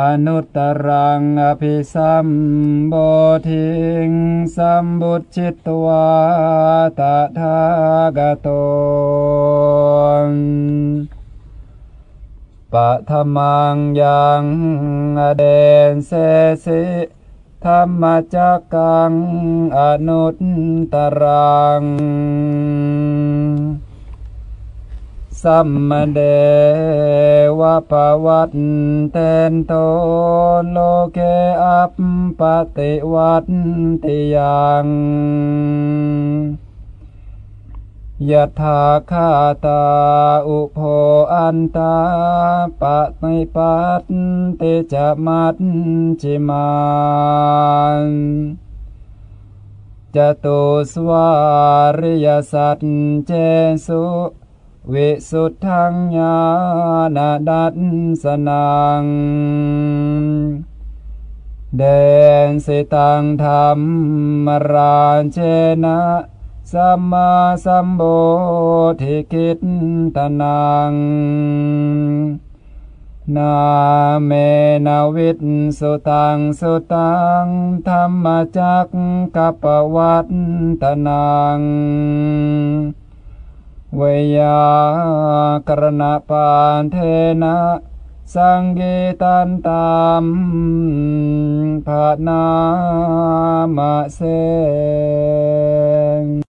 อนุตตรังอภิสัมโบทิงสัมบุชิตวาตถากโตปะธมังยังอเดนเสสิธรรมจักกังอนุตตรัง สัมมเดวะปวัตเตนโตโลเกอัปปติวัตติยังยะถาคาตาอุโพอันตาปะไนปัตติจมัตจิมานจตุสวาริยสัตเจสุ วิสุทธังญาณดัตสนัง เดนสิตังธรรมราเชนะสัมมาสัมโบธิคิตตนัง นาเมนาวิตสุตังสุตังธรรมจักกัปวัตตนัง เวยากรณปานเทนะสังกีตันตามภานามะเสง